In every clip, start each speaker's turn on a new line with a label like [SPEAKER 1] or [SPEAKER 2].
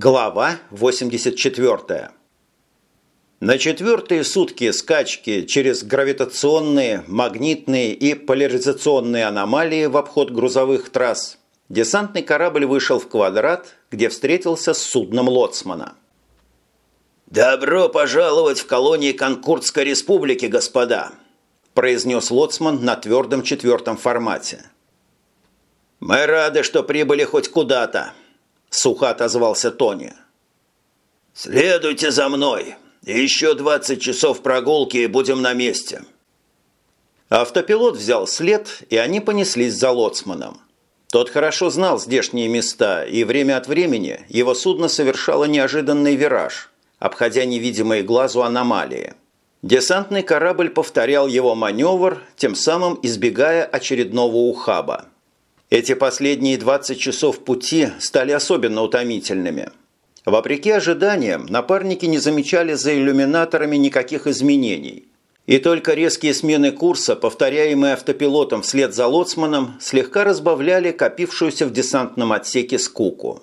[SPEAKER 1] Глава 84. На четвертые сутки скачки через гравитационные, магнитные и поляризационные аномалии в обход грузовых трасс десантный корабль вышел в квадрат, где встретился с судном Лоцмана.
[SPEAKER 2] «Добро пожаловать в колонии Конкурдской республики, господа!» произнес Лоцман на твердом четвертом формате. «Мы рады, что прибыли хоть куда-то», – сухо отозвался Тони. «Следуйте за мной. Еще 20 часов прогулки и будем на месте».
[SPEAKER 1] Автопилот взял след, и они понеслись за лоцманом. Тот хорошо знал здешние места, и время от времени его судно совершало неожиданный вираж, обходя невидимые глазу аномалии. Десантный корабль повторял его маневр, тем самым избегая очередного ухаба. Эти последние 20 часов пути стали особенно утомительными. Вопреки ожиданиям, напарники не замечали за иллюминаторами никаких изменений. И только резкие смены курса, повторяемые автопилотом вслед за лоцманом, слегка разбавляли копившуюся в десантном отсеке скуку.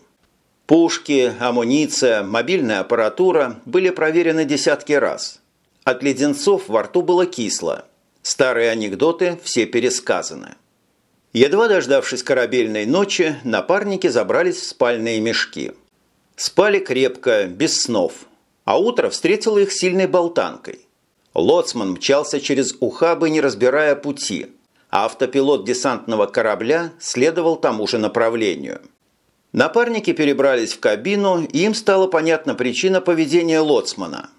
[SPEAKER 1] Пушки, амуниция, мобильная аппаратура были проверены десятки раз. От леденцов во рту было кисло. Старые анекдоты все пересказаны. Едва дождавшись корабельной ночи, напарники забрались в спальные мешки. Спали крепко, без снов, а утро встретило их сильной болтанкой. Лоцман мчался через ухабы, не разбирая пути, а автопилот десантного корабля следовал тому же направлению. Напарники перебрались в кабину, и им стала понятна причина поведения Лоцмана.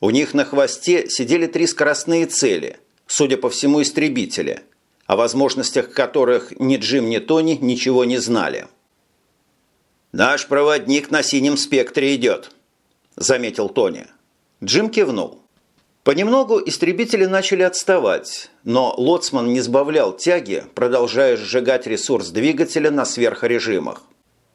[SPEAKER 1] У них на хвосте сидели три скоростные цели, судя по всему, истребители – о возможностях которых ни Джим, ни Тони ничего не знали. «Наш проводник на синем спектре идет», – заметил Тони. Джим кивнул. Понемногу истребители начали отставать, но лоцман не сбавлял тяги, продолжая сжигать ресурс двигателя на сверхрежимах.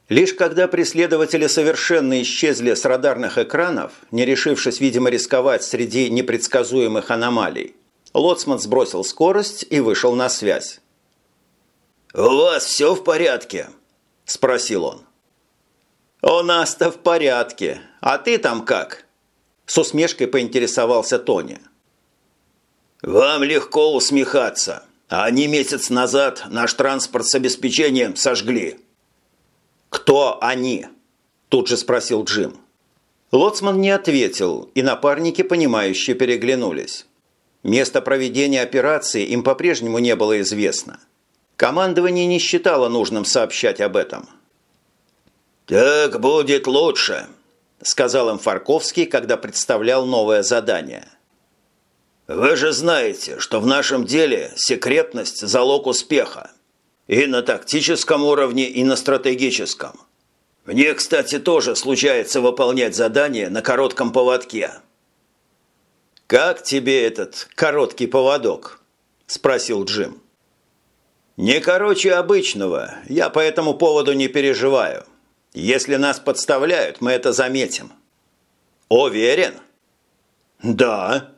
[SPEAKER 1] Лишь когда преследователи совершенно исчезли с радарных экранов, не решившись, видимо, рисковать среди непредсказуемых аномалий, Лоцман сбросил скорость и вышел на связь.
[SPEAKER 2] «У вас все в порядке?» – спросил он.
[SPEAKER 1] «У нас-то в порядке. А ты там как?» С усмешкой поинтересовался Тони.
[SPEAKER 2] «Вам легко усмехаться. Они месяц назад наш транспорт с обеспечением сожгли».
[SPEAKER 1] «Кто они?» – тут же спросил Джим. Лоцман не ответил, и напарники, понимающие, переглянулись. Место проведения операции им по-прежнему не было известно. Командование не считало нужным сообщать об этом.
[SPEAKER 2] «Так будет лучше», – сказал им Фарковский, когда представлял новое задание. «Вы же знаете, что в нашем деле секретность – залог успеха. И на тактическом уровне, и на стратегическом. Мне, кстати, тоже случается выполнять задания на коротком поводке».
[SPEAKER 1] «Как тебе этот короткий поводок?» – спросил Джим. «Не короче обычного, я по этому поводу не переживаю. Если нас подставляют, мы это заметим». «Уверен?»
[SPEAKER 2] «Да»,